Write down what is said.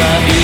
goodbye.